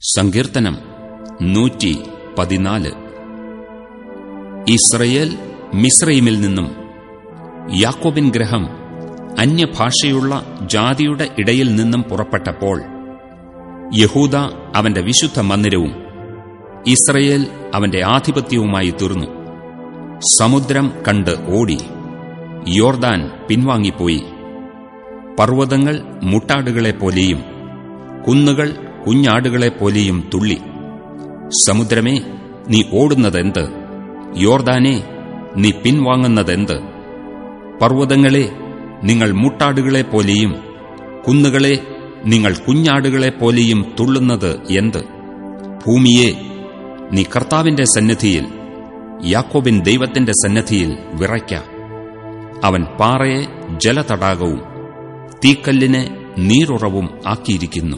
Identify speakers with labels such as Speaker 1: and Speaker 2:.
Speaker 1: സങ്കീർത്തനം നൂറ്റി പതിനാല്. ഇസ്രയേൽ മിസ്രൈമിൽ നിന്നും യാക്കോബിൻ ഗ്രഹം അന്യഭാഷയുള്ള ജാതിയുടെ ഇടയിൽ നിന്നും പുറപ്പെട്ടപ്പോൾ യഹൂദ അവന്റെ വിശുദ്ധ മന്ദിരവും ഇസ്രയേൽ അവന്റെ ആധിപത്യവുമായി തീർന്നു. സമുദ്രം കണ്ട് ഓടി. യോർദാൻ പിൻവാങ്ങിപ്പോയി. പർവതങ്ങൾ മുട്ടാടുകളെപ്പോലെയും കുന്നുകൾ കുഞ്ഞാടുകളെപ്പോലെയും തുള്ളി. സമുദ്രമേ നീ ഓടുന്നതെന്ത്? യോർദാനെ നീ പിൻവാങ്ങുന്നതെന്ത്? പർവതങ്ങളെ നിങ്ങൾ മുട്ടാടുകളെപ്പോലെയും കുന്നുകളെ നിങ്ങൾ കുഞ്ഞാടുകളെ കുഞ്ഞാടുകളെപ്പോലെയും തുള്ളുന്നത് എന്ത്? ഭൂമിയെ നീ കർത്താവിന്റെ സന്നിധിയിൽ യാക്കോബിൻ ദൈവത്തിന്റെ സന്നിധിയിൽ വിറയ്ക്ക. അവൻ പാറയെ ജലതടാകവും തീക്കല്ലിനെ നീരുറവും ആക്കിയിരിക്കുന്നു.